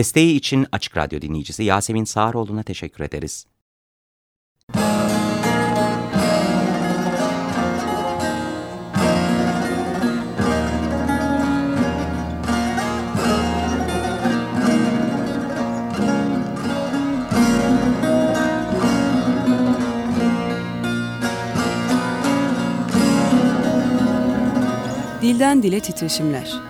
Desteği için Açık Radyo dinleyicisi Yasemin Sağaroğlu'na teşekkür ederiz. Dilden Dile Titreşimler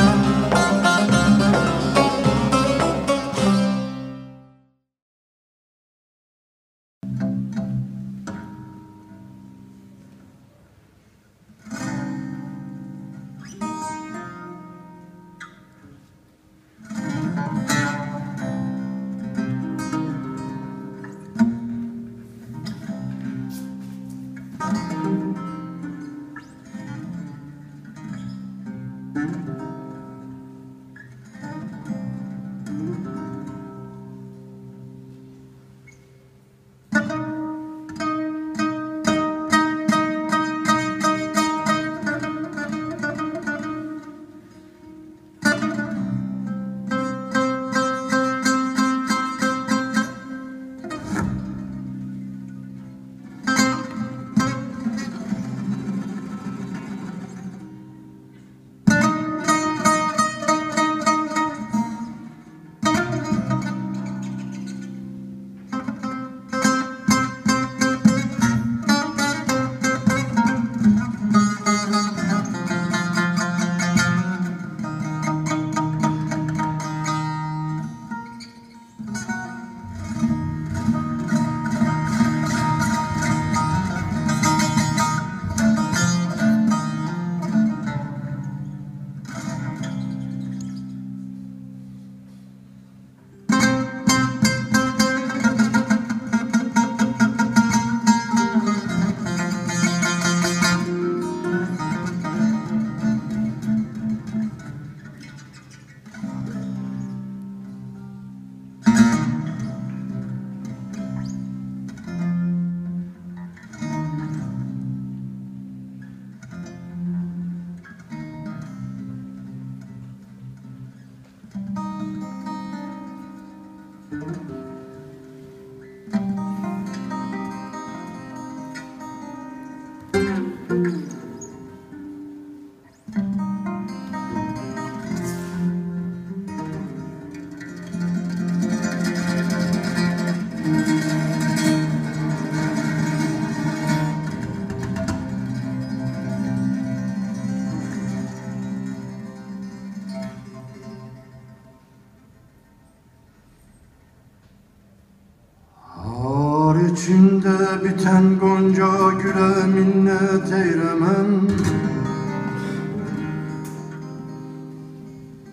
Biten gonca güle minnet eylemem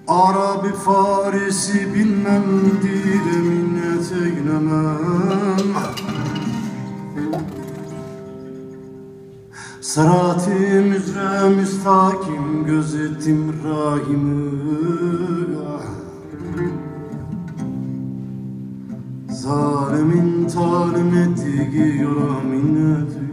Arabi Farisi bilmem dile minnet eylemem Sırat-ı müstakim gözetim rahimi. Zalimin talim ettiği yola minnetim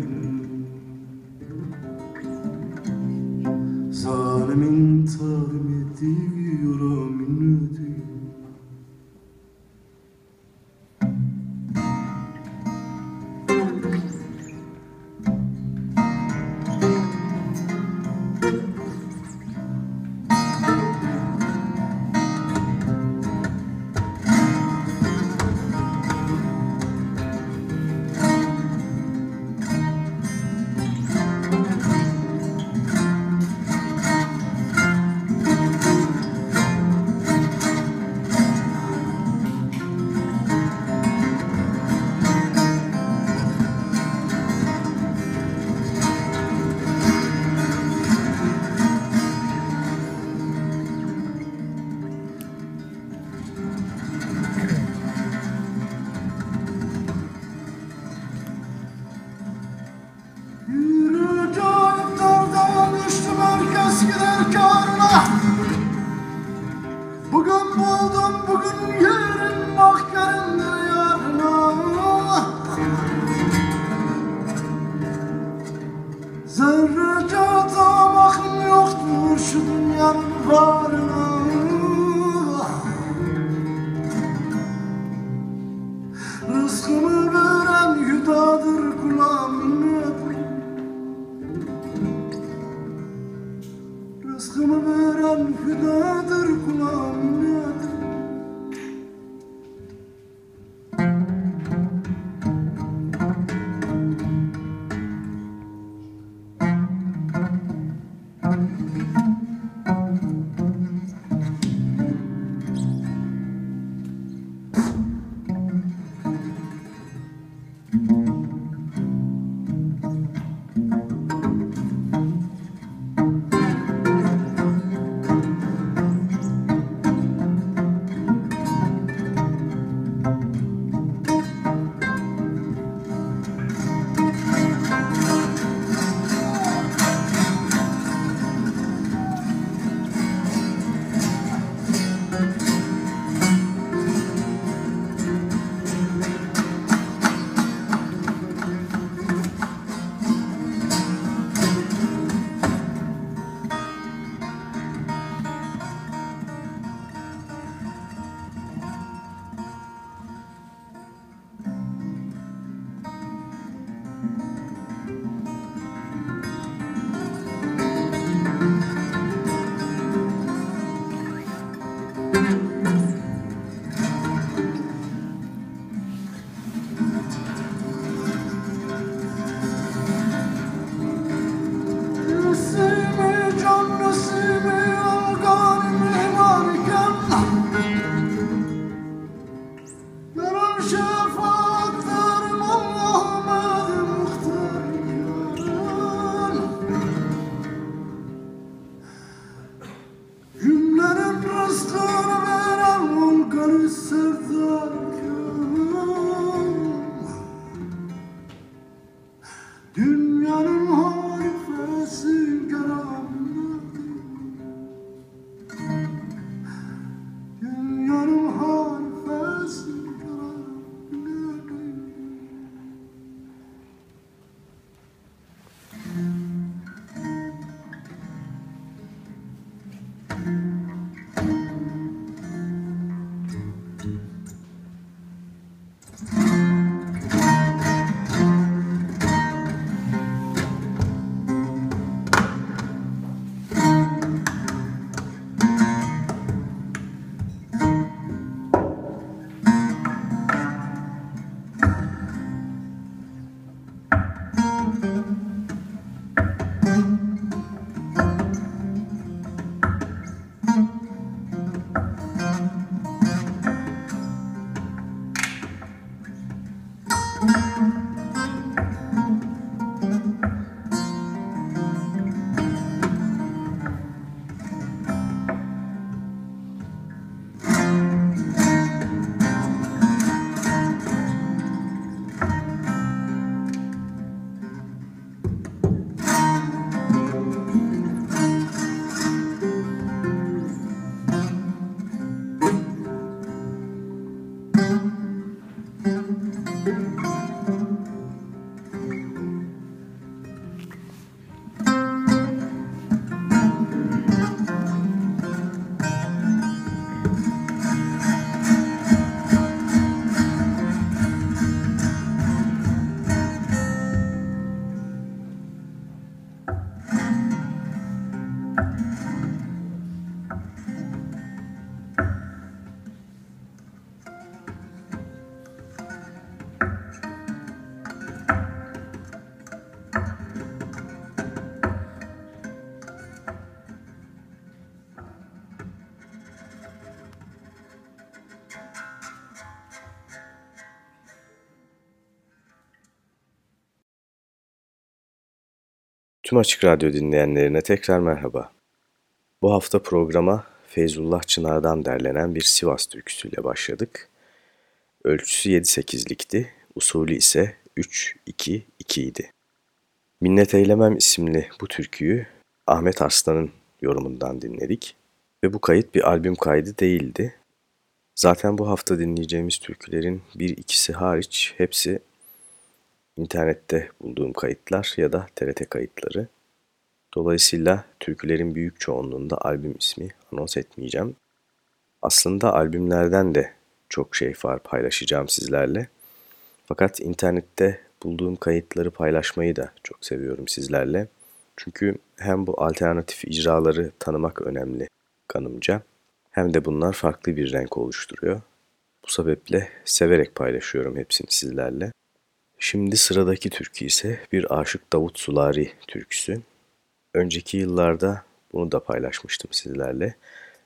şu dünyanın varı nasibe, can nasibe Tüm Açık Radyo dinleyenlerine tekrar merhaba. Bu hafta programa Feyzullah Çınar'dan derlenen bir Sivas türküsüyle başladık. Ölçüsü 7-8'likti, usulü ise 3-2-2 idi. Minnet Eylemem isimli bu türküyü Ahmet Arslan'ın yorumundan dinledik ve bu kayıt bir albüm kaydı değildi. Zaten bu hafta dinleyeceğimiz türkülerin bir ikisi hariç hepsi internette bulduğum kayıtlar ya da TRT kayıtları. Dolayısıyla türkülerin büyük çoğunluğunda albüm ismi anons etmeyeceğim. Aslında albümlerden de çok şey var paylaşacağım sizlerle. Fakat internette bulduğum kayıtları paylaşmayı da çok seviyorum sizlerle. Çünkü hem bu alternatif icraları tanımak önemli kanımca hem de bunlar farklı bir renk oluşturuyor. Bu sebeple severek paylaşıyorum hepsini sizlerle. Şimdi sıradaki türkü ise bir Aşık Davut Sulari türküsü. Önceki yıllarda bunu da paylaşmıştım sizlerle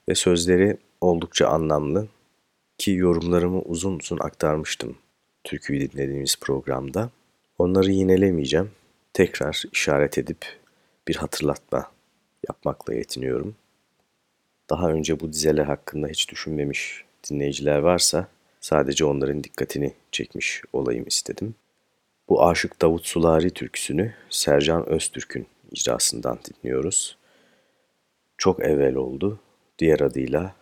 ve sözleri oldukça anlamlı ki yorumlarımı uzun uzun aktarmıştım türküyü dinlediğimiz programda. Onları yinelemeyeceğim. Tekrar işaret edip bir hatırlatma yapmakla yetiniyorum. Daha önce bu dizeler hakkında hiç düşünmemiş dinleyiciler varsa sadece onların dikkatini çekmiş olayım istedim. Bu Aşık Davut Sulari türküsünü Sercan Öztürk'ün icrasından dinliyoruz. Çok evvel oldu, diğer adıyla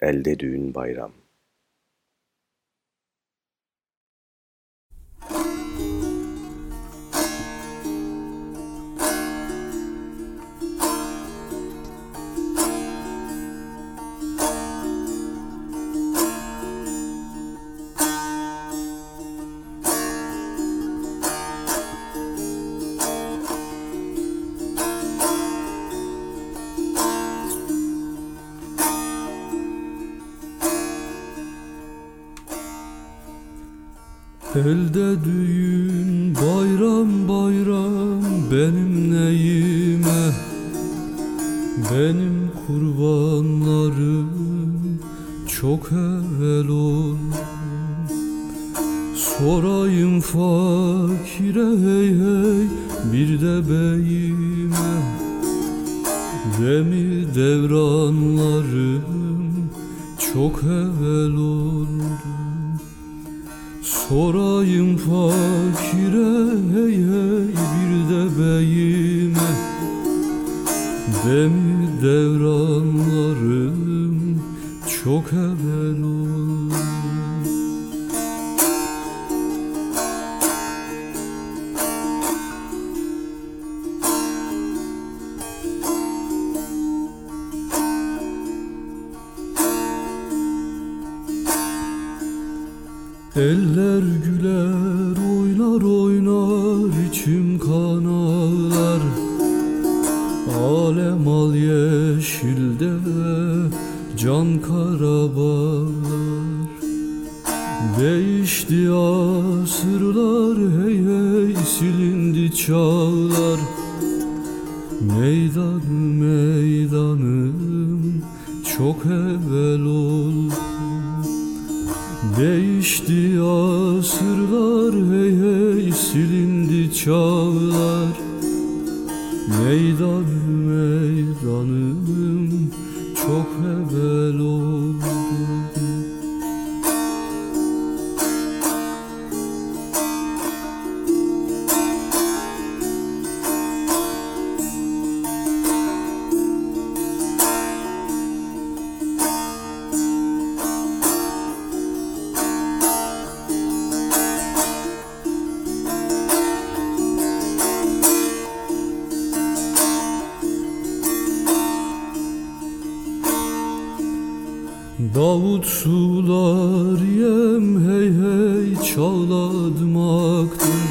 Elde Düğün Bayram. Fakire hey hey bir de beyime. Demi devranlarım çok evvel oldu. Sorayım fakire hey hey bir de beyime. Demi devranlarım çok evvel oldu Eller güler oynar oynar içim kan ağlar Alem al yeşilde can karabalar. Değişti asırlar hey hey silindi çağlar. Meydan meydanım çok evvel oldu Değişti asırlar hey Davut sular yem hey hey çağladım aktım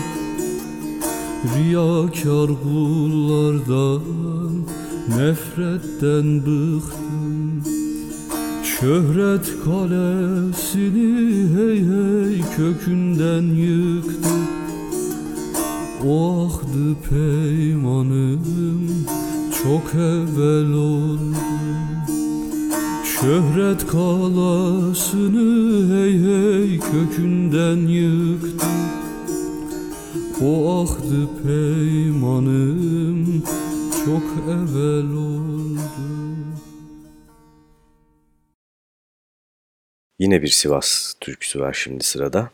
Riyakar kullardan nefretten bıktım. Şöhret kalesini hey hey kökünden yıktı. O ahdı peymanım çok evvel oldu. Şöhret kalasını Yine bir Sivas türküsü var şimdi sırada.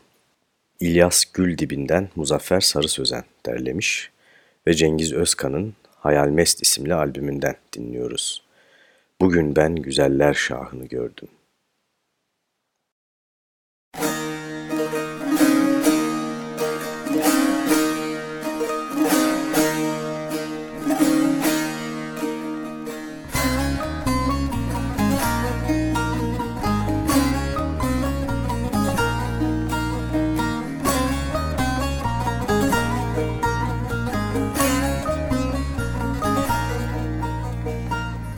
İlyas Güldibi'nden Muzaffer Sarı Sözen derlemiş ve Cengiz Özkan'ın Hayal Mest isimli albümünden dinliyoruz. Bugün ben güzeller şahını gördüm.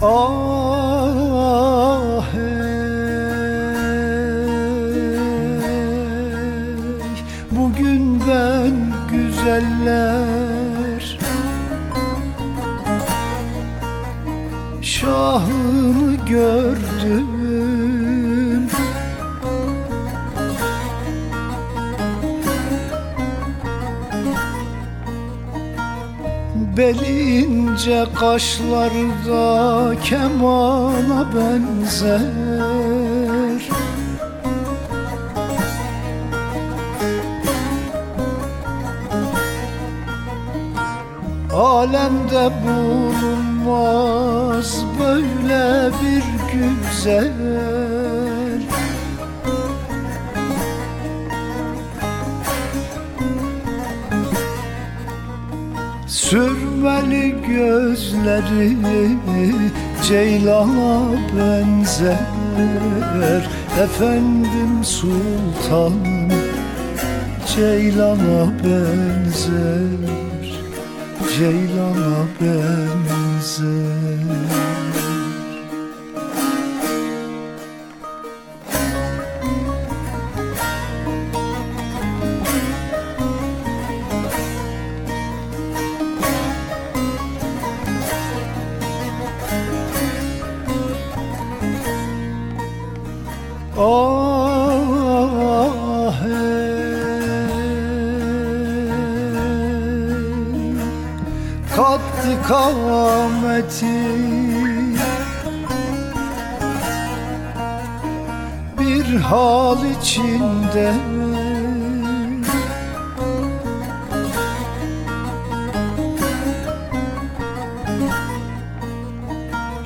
Ah hey, bugün ben güzeller. Şahını gördüm Belince kaşlarda kemana benzer. Alemde bulunmaz böyle bir güzel Sürmeli gözleri ceylana benzer. Efendim sultan ceylana benzer. Ceylana benzer Bir hal içinde.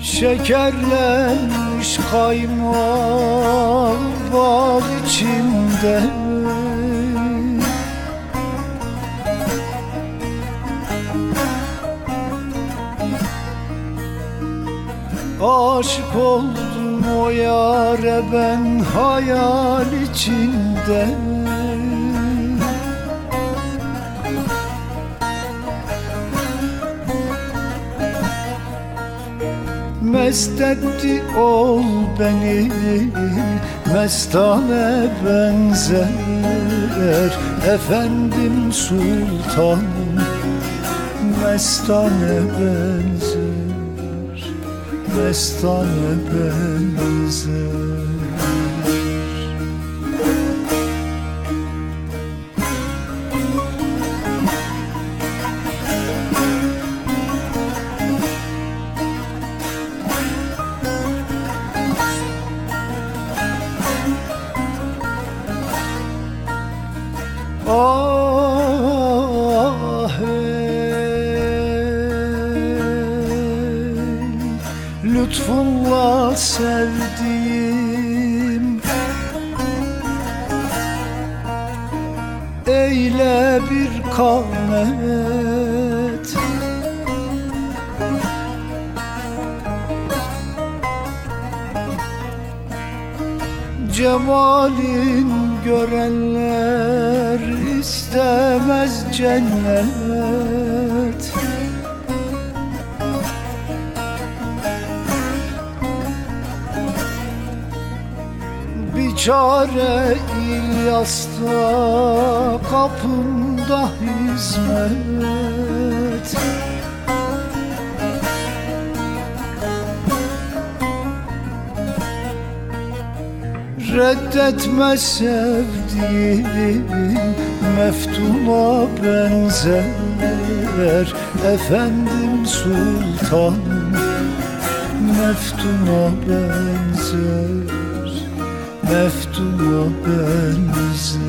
Şekerlenmiş kaymak bal içinde. Aşık oldum o yare ben hayal içinde. Mest etti ol beni Mestane benzer. Efendim sultan Mestane benzer Mestane benzer Cemalin görenler istemez cennet. Bir çare İlyas'ta kapında hizmet Reddetme sevdiğim meftuna benzer. Efendim sultan meftuna benzer. Meftuna benzer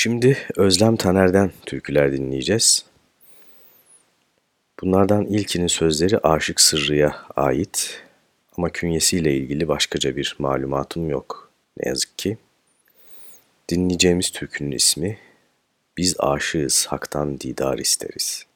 Şimdi Özlem Taner'den türküler dinleyeceğiz. Bunlardan ilkinin sözleri Aşık Sırrı'ya ait ama künyesiyle ilgili başkaca bir malumatım yok ne yazık ki. Dinleyeceğimiz türkünün ismi Biz aşığız haktan didar isteriz.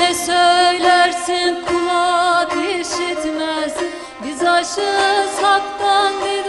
Ne söylersin kulak işitmez. Biz aşığız haktan didar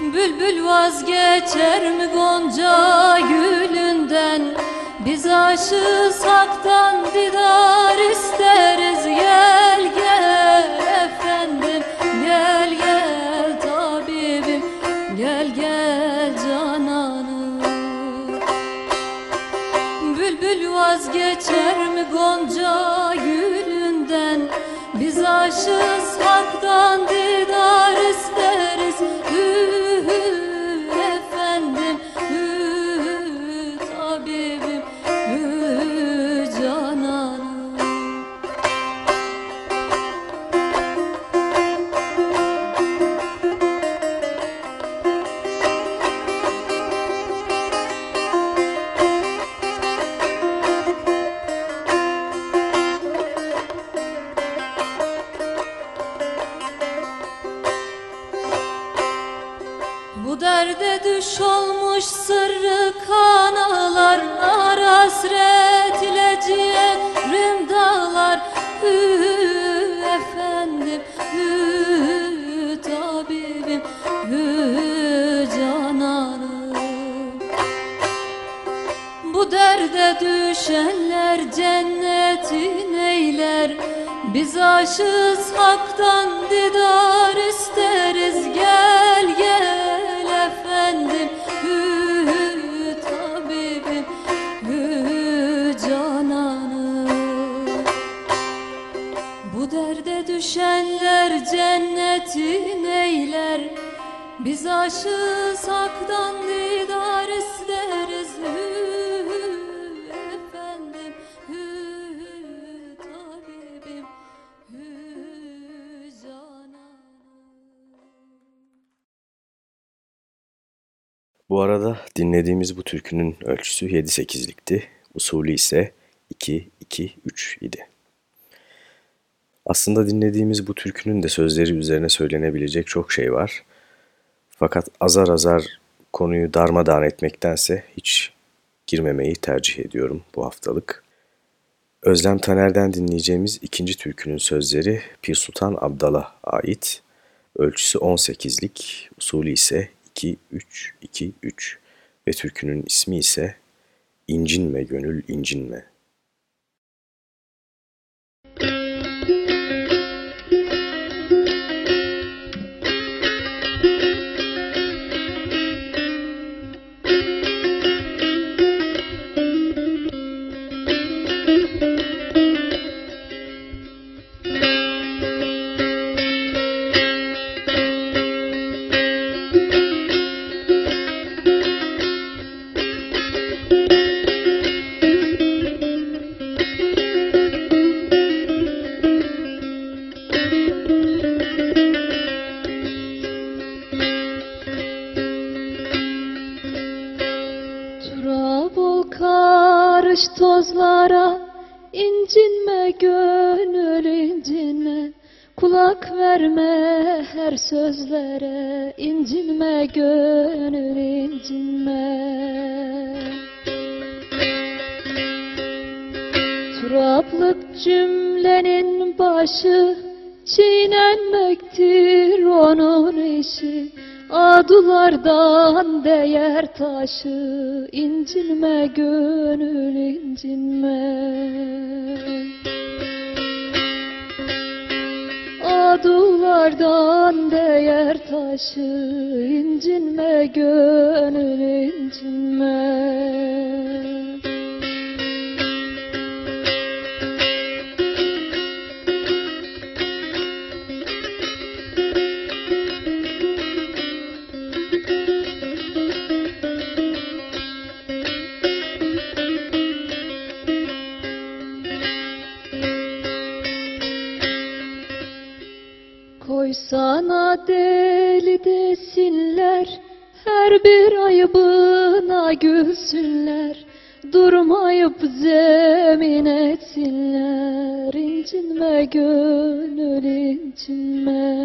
Bülbül vazgeçer mi gonca gülünden? Biz aşığız haktan didar isteriz. Gel gel efendim gel gel tabibim Gel gel cananım. Bülbül vazgeçer mi gonca gülünden? Biz aşığız haktan didar Aşığız haktan didar isteriz. Gel gel efendim. Hü hü tabibim hü cananım. Bu derde düşenler cennetin eyler Biz aşığız haktan didar Bu arada dinlediğimiz bu türkünün ölçüsü 7-8'likti. usulü ise 2-2-3 idi. Aslında dinlediğimiz bu türkünün de sözleri üzerine söylenebilecek çok şey var. Fakat azar azar konuyu darmadağın etmektense hiç girmemeyi tercih ediyorum bu haftalık. Özlem Taner'den dinleyeceğimiz ikinci türkünün sözleri Pir Sultan Abdal'a ait. Ölçüsü 18'lik, usulü ise 2-3-2-3 ve türkünün ismi ise İncinme Gönül İncinme. Sözlere incinme gönül incinme. Turaplık cümlenin başı çiğnenmektir onun işi. Adulardan değer taşı incinme gönül incinme Adulardan değer taşı incinme gönül incinme Sana deli desinler, her bir ayıbına gülsünler. Durmayıp zemin etsinler, incinme gönül incinme.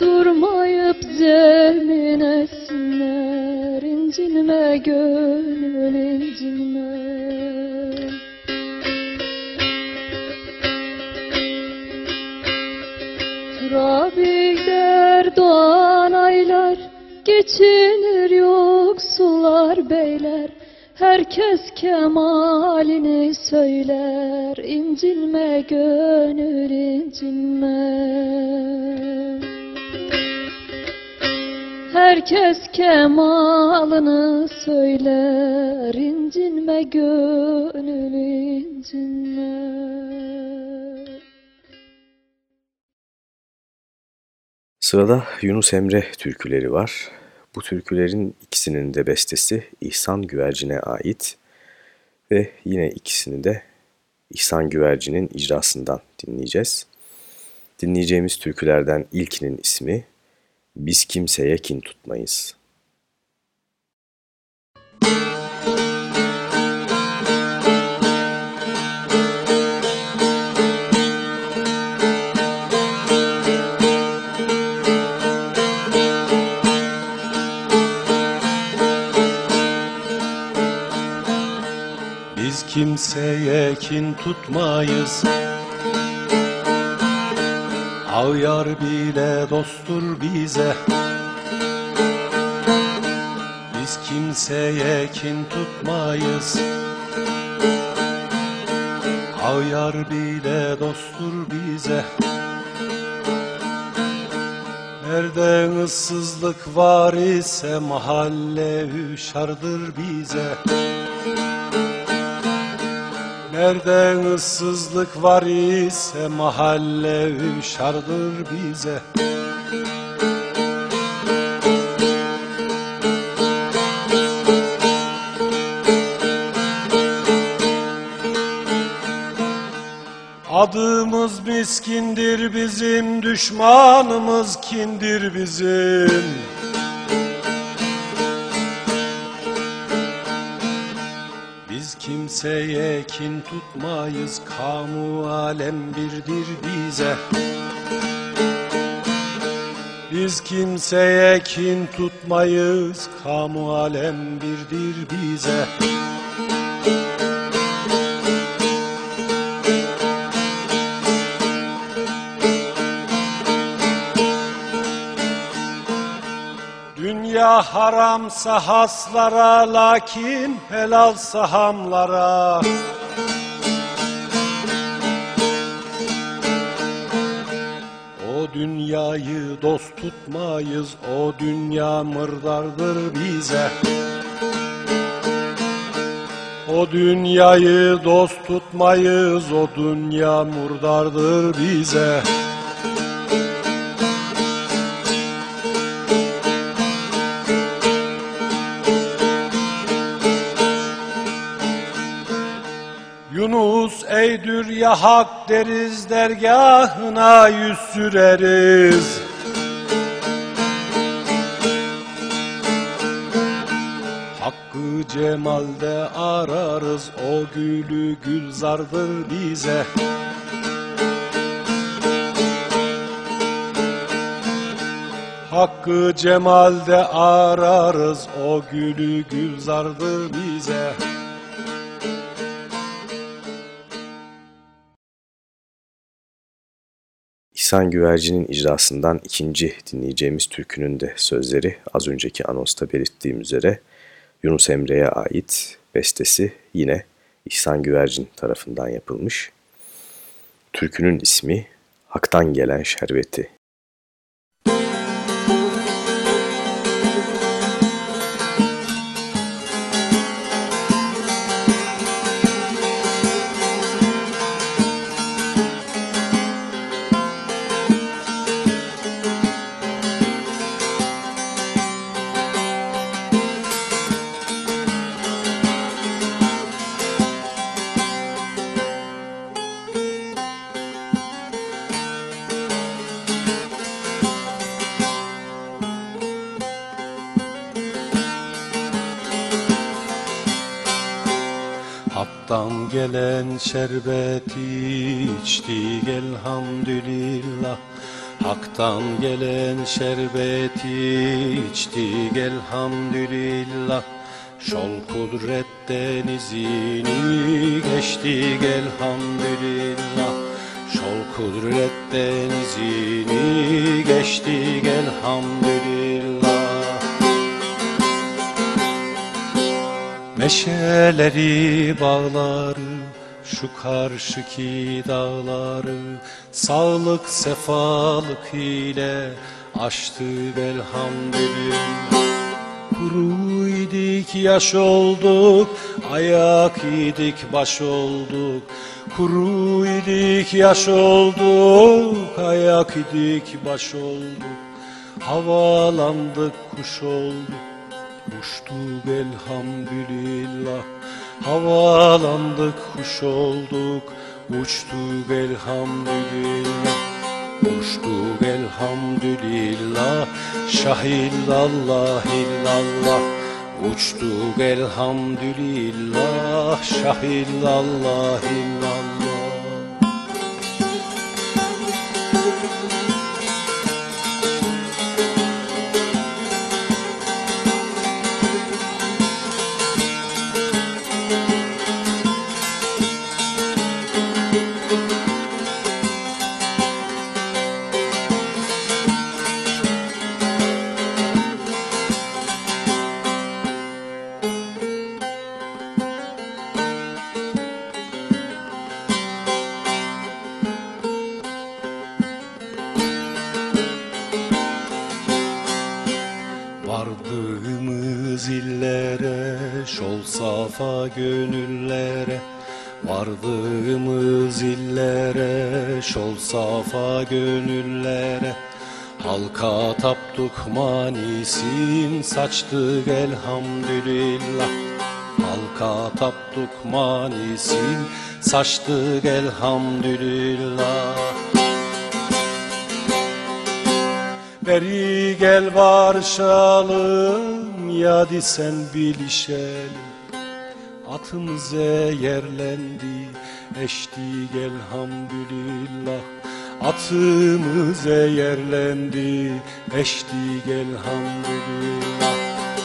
Durmayıp zemin etsinler, incinme gönül incinme. Rabigler doğan aylar Geçinir yoksullar beyler. Herkes kemalini söyler incinme gönül incinme. Herkes kemalını söyler incinme gönül incinme Sırada Yunus Emre türküleri var. Bu türkülerin ikisinin de bestesi İhsan Güvercin'e ait ve yine ikisini de İhsan Güvercin'in icrasından dinleyeceğiz. Dinleyeceğimiz türkülerden ilkinin ismi Biz Kimseye Kin Tutmayız. Kimseye kin tutmayız. Ağyar bile dosttur bize. Biz kimseye kin tutmayız. Ağyar bile dosttur bize. Nerede ıssızlık var ise mahalle üşardır bize Nerede ıssızlık var ise mahalle üşardır bize. Adımız miskindir bizim, düşmanımız kindir bizim kimseye kin tutmayız Kamu alem birdir bize. Biz kimseye kin tutmayız Kamu alem birdir bize Dünya haramsa haslara lakin helal sahamlara O dünyayı dost tutmayız o dünya mırdardır bize. O dünyayı dost tutmayız o dünya murdardır bize eydür ya hak deriz dergahına yüz süreriz. Hakkı cemalde ararız o gülü gülzardır bize. Hakkı cemalde ararız o gülü gülzardır bize İhsan Güvercin'in icrasından ikinci dinleyeceğimiz türkünün de sözleri az önceki anonsta belirttiğim üzere Yunus Emre'ye ait bestesi yine İhsan Güvercin tarafından yapılmış. Türkünün ismi Hak'tan Gelen Şerbeti. Gelen şerbeti içtik elhamdülillah Hak'tan gelen şerbeti içtik elhamdülillah Şol kudret denizini geçtik elhamdülillah Şol kudret denizini geçtik elhamdülillah Meşeleri bağları şu karşıki dağları Sağlık sefalık ile açtık elhamdülillah Kuru idik yaş olduk ayak idik baş olduk. Kuru idik yaş olduk ayak idik baş olduk. Havalandık kuş olduk. Uçtuk elhamdülillah Havalandık kuş olduk Uçtuk elhamdülillah. Uçtuk elhamdülillah Şah illallah. İllallah Uçtuk elhamdülillah Şah illallah illallah saçtık elhamdülillah. Halka taptuk manisin, saçtık elhamdülillah. Beri gel barışalım Yadi sen bilişelim. Atımız yerlendi eştik elhamdülillah Atımız yerlendi. Eştik elhamdülillah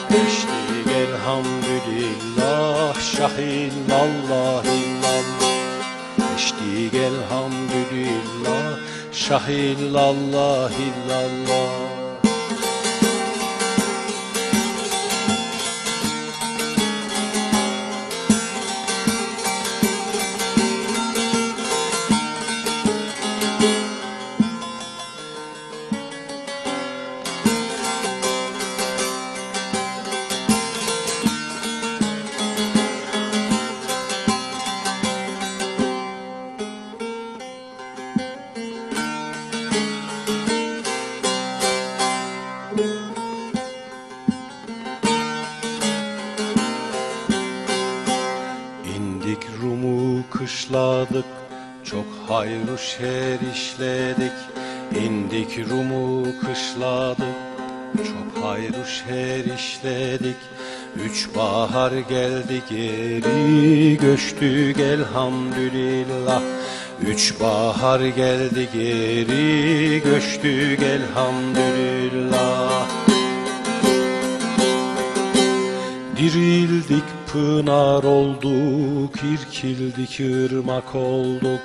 Eştik elhamdülillah şahillallah illallah Eştik elhamdülillah şahillallah illallah hayru şer işledik İndik Rum'u kışladık Çok hayru şer işledik Üç bahar geldi geri göçtük elhamdülillah. Üç bahar geldi geri göçtük elhamdülillah. Dirildik pınar olduk, irkildik ırmak olduk,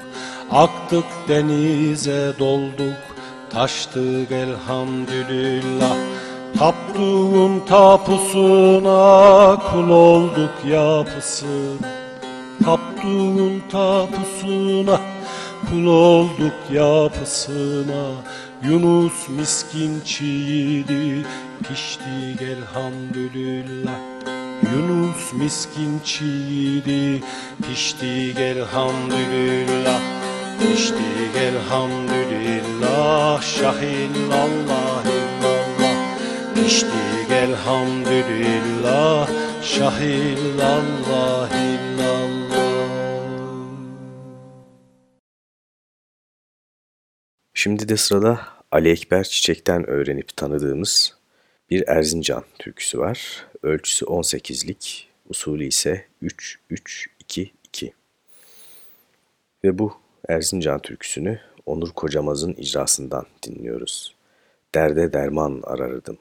aktık denize dolduk, taştık elhamdülillah. Taptuğun tapusuna kul olduk yapısın. Taptuğun tapusuna kul olduk yapısına. Yunus miskin çiğdi, piştik elhamdülillah. Yunus miskin çiğdi Piştik elhamdülillah Piştik elhamdülillah Şahillallah illallah Piştik elhamdülillah Şahillallah illallah Şimdi de sırada Ali Ekber Çiçek'ten öğrenip tanıdığımız bir Erzincan türküsü var. Ölçüsü 18'lik, usulü ise 3-3-2-2. Ve bu Erzincan türküsünü Onur Kocamaz'ın icrasından dinliyoruz. Derde derman arardım.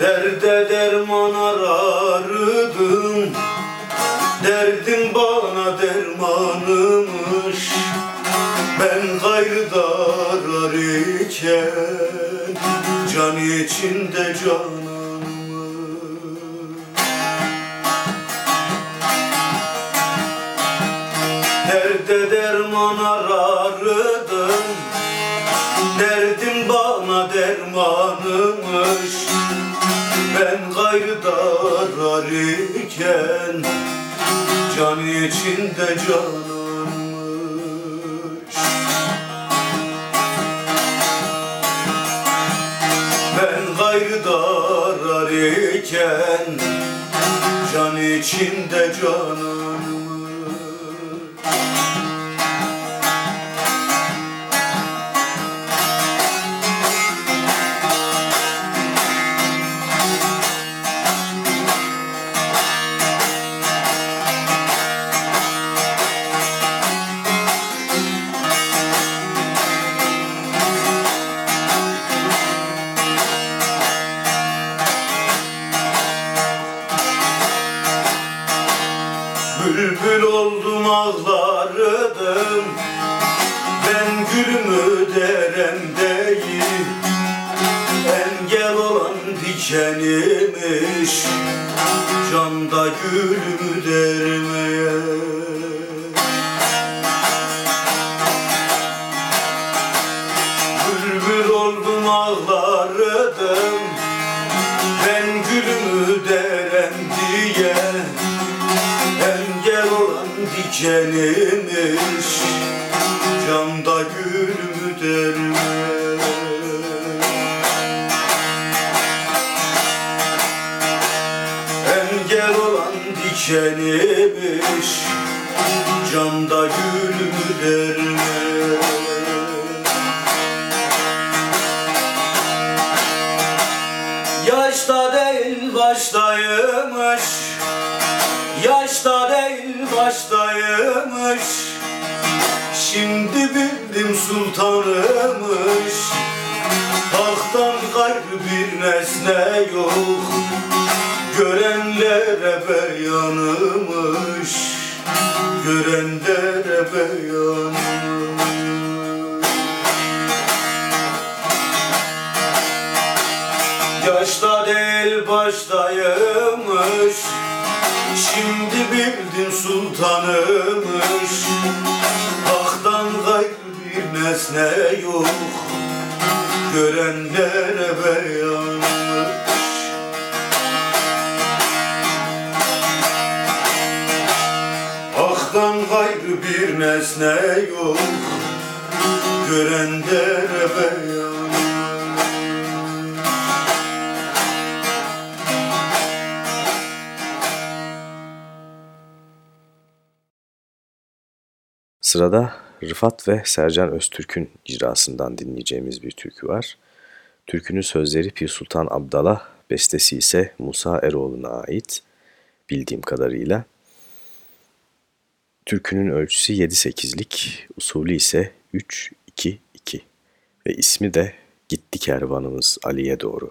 Derde derman arardım içinde canımı. Derde derman arardım. Derdim bana dermanımış. Ben gayrı darar iken Can içinde canımmış iken Can içinde canımmış baştaymış Şimdi bildim sultanımış Halktan gayrı bir nesne yok. Görenlere beyanımış Görenlere beyanımış Yaşta değil baştaymış Şimdi bildim sultanımış Hak'tan gayrı bir nesne yok. Görenlere beyanımış Hak'tan gayrı bir nesne yok. Görenlere beyanımış Sırada Rıfat ve Sercan Öztürk'ün icrasından dinleyeceğimiz bir türkü var. Türkünün sözleri Pir Sultan Abdal'a, bestesi ise Musa Eroğlu'na ait bildiğim kadarıyla. Türkünün ölçüsü 7-8'lik, usulü ise 3-2-2 ve ismi de Gitti Kervanımız Ali'ye doğru.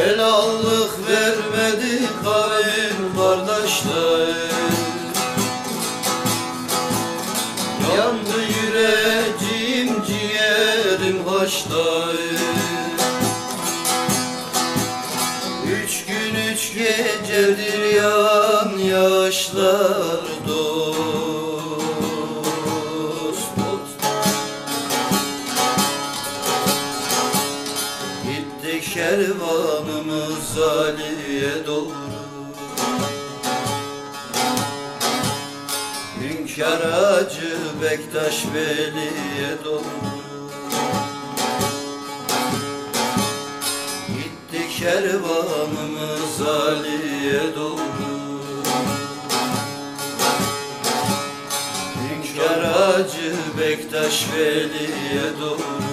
Helallık vermedi kavim kardeşler. Yandı yüreğim ciğerim haşlar Üç gün üç gecedir yan yaşlar Bektaş Veli'ye doğru Gitti kervanımız Ali'ye doğru Hünkar Hacı Bektaş Veli'ye doğru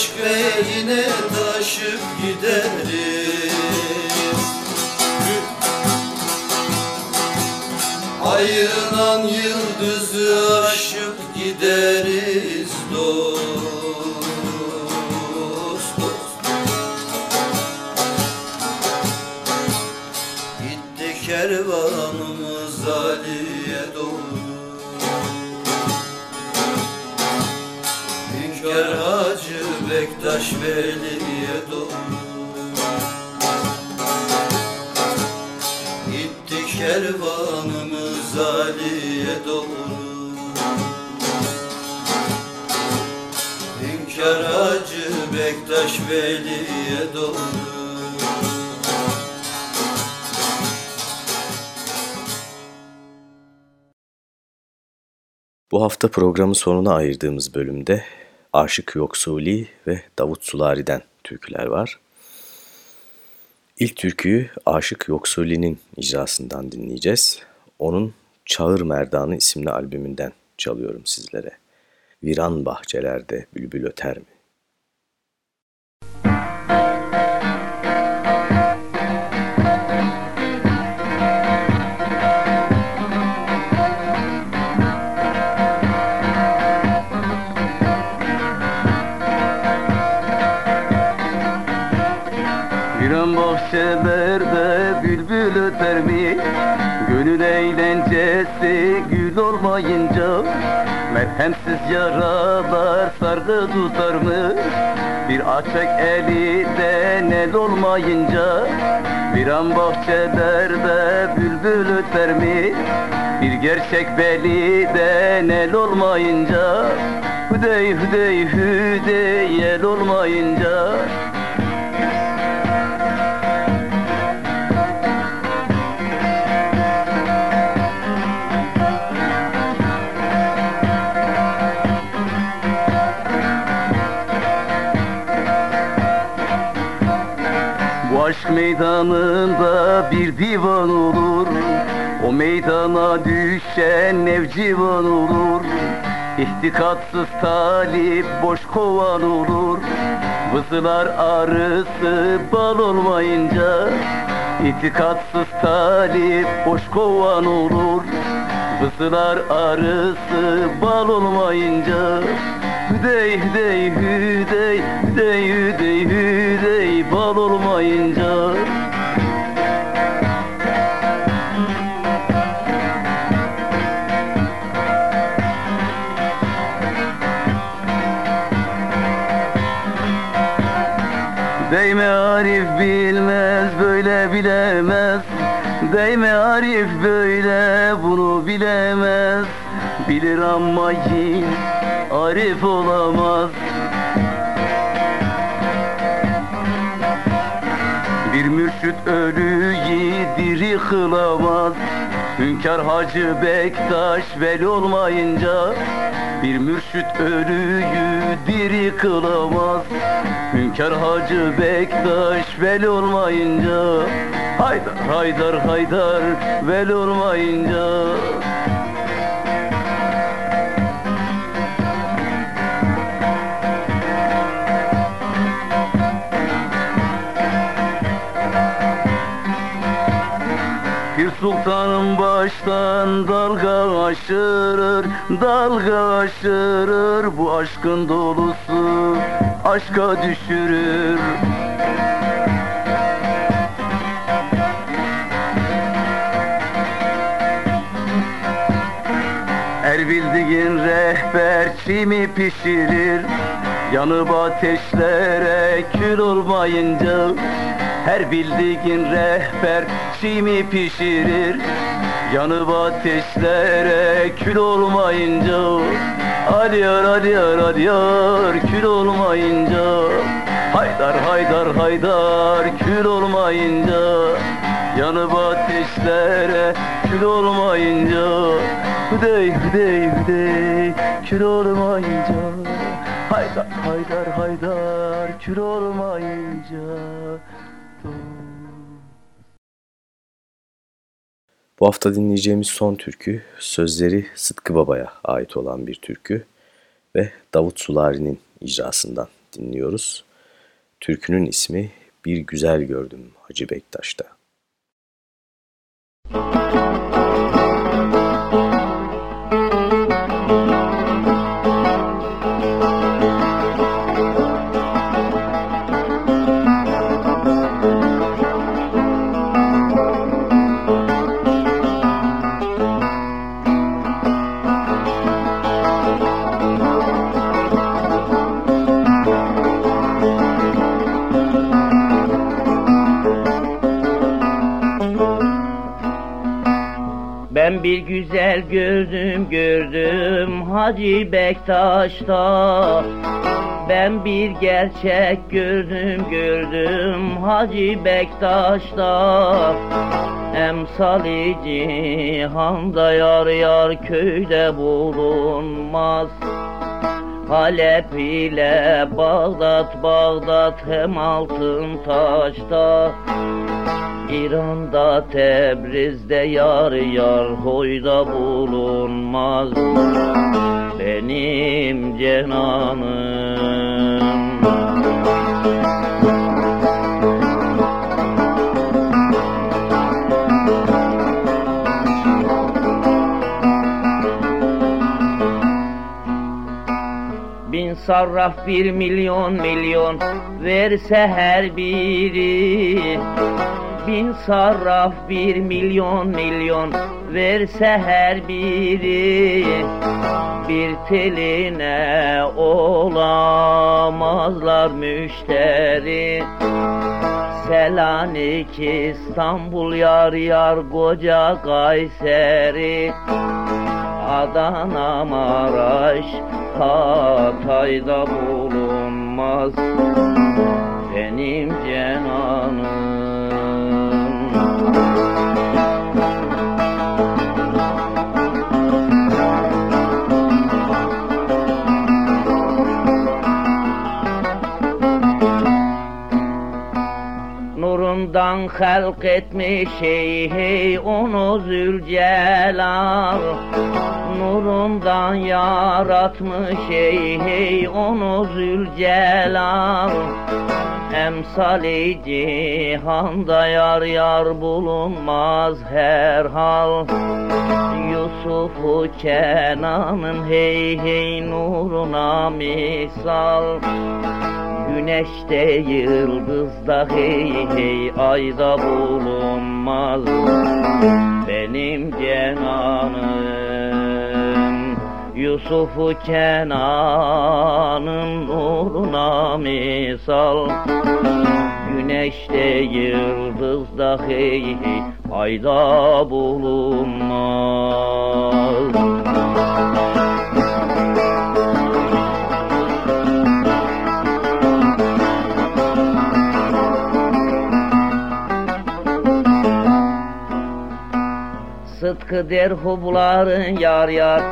aşk eline taşıp gideriz. Ayınan yıldızı aşıp gideriz dost Bektaş Veli'ye doğru Gitti kervanımız Ali'ye doğru Hünkar Hacı Bektaş Veli'ye doğru Bu hafta programın sonuna ayırdığımız bölümde Aşık Yoksuli ve Davut Sulari'den türküler var. İlk türküyü Aşık Yoksuli'nin icrasından dinleyeceğiz. Onun Çağır Merdanı isimli albümünden çalıyorum sizlere. Viran bahçelerde bülbül öter mi? Olmayınca Merhemsiz yaralar sargı tutar? Bir açık elinde el olmayınca Viran bahçelerde bülbül öter mi? Bir gerçek belide el olmayınca Hüdey hüdey hüdey el olmayınca meydanında bir divan olur. O meydana düşen nevcivan olur. İhtikatsız talip boş kovan olur. Vızılar arısı bal olmayınca İtikatsız talip boş kovan olur. Vızılar arısı bal olmayınca Hüdey hüdey hüdey hüdey hüdey hüdey bal olmayınca. Değme Arif bilmez böyle bilemez. Değme Arif böyle bunu bilemez. Bilir ama yine Arif olamaz. Bir mürşit ölüyü diri kılamaz. Hünkar Hacı Bektaş veli olmayınca Bir mürşit ölüyü diri kılamaz. Hünkar Hacı Bektaş veli olmayınca Haydar haydar haydar veli olmayınca baştan dalga aşırır, dalga aşırır. Bu aşkın dolusu aşka düşürür. Er bildiğin rehber çimi pişirir. Yanıp ateşlere kül olmayınca Her bildiğin rehber çimi pişirir Yanıp ateşlere kül olmayınca Aliyar aliyar aliyar kül olmayınca. Haydar haydar haydar kül olmayınca. Yanıp ateşlere kül olmayınca. Hüdey hüdey hüdey kül olmayınca. Haydar haydar haydar kül olmayınca Bu hafta dinleyeceğimiz son türkü sözleri Sıtkı Baba'ya ait olan bir türkü ve Davut Sulari'nin icrasından dinliyoruz. Türkünün ismi Bir Güzel Gördüm Hacı Bektaş'ta. Hacı Bektaş'ta Ben bir gerçek gördüm. Gördüm Hacı Bektaş'ta Emsali cihanda yar yar köyde bulunmaz. Halep ile Bağdat Bağdat hem altın taşta. İran'da Tebriz'de yar yar hoyda bulunmaz benim cenanım. Bin sarraf bir milyon milyon verse her biri. Bin sarraf bir milyon milyon verse her biri Bir teline olamazlar müşteri. Selanik İstanbul yar yar koca Kayseri. Adana Maraş Hatay'da bulunmaz benim cenanım Nurundan halk etmiş hey hey onu Zülcelal. Nurundan yaratmış hey hey onu Zülcelal. Emsali cihanda yar yar bulunmaz her hal. Yusuf'u Kenan'ın hey hey nuruna misal Güneşte yıldızda hey hey ayda bulunmaz Benim cenanım Yusuf'u Kenan'ın nuruna misal Güneşte yıldızda hey hey ayda bulunmaz Sıtkı derhubların yar yar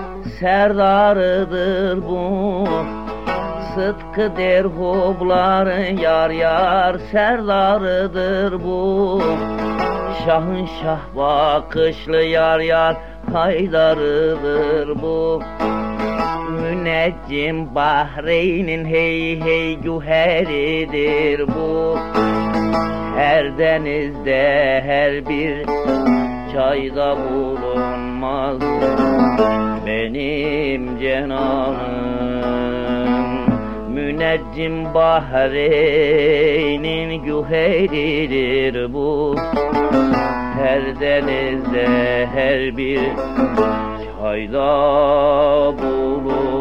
serdarıdır bu. Sıtkı derhubların yar yar serdarıdır bu. Şahın şah bakışlı yar yar haydarıdır bu. Müneccim Bahreyn'in hey hey güheridir bu. Her denizde her bir çayda bulunmaz benim cenanım. Müneccim Bahreyn'in güheridir bu. Her denizde her bir çayda bulunmaz.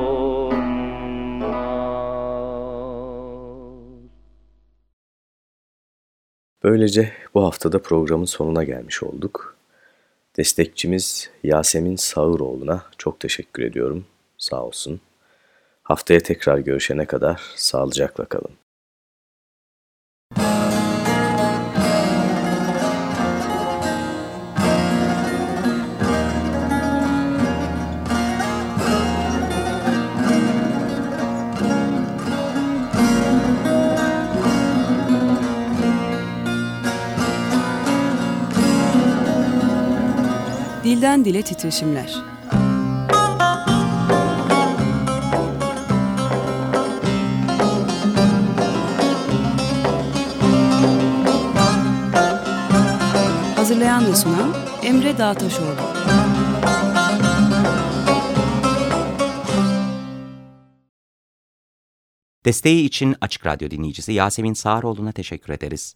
Böylece bu haftada programın sonuna gelmiş olduk. Destekçimiz Yasemin Sağıroğlu'na çok teşekkür ediyorum. Sağ olsun. Haftaya tekrar görüşene kadar sağlıcakla kalın. Dilden Dile Titreşimler Hazırlayan ve sunan Emre Dağtaşoğlu. Desteği için Açık Radyo dinleyicisi Yasemin Sağaroğlu'na teşekkür ederiz.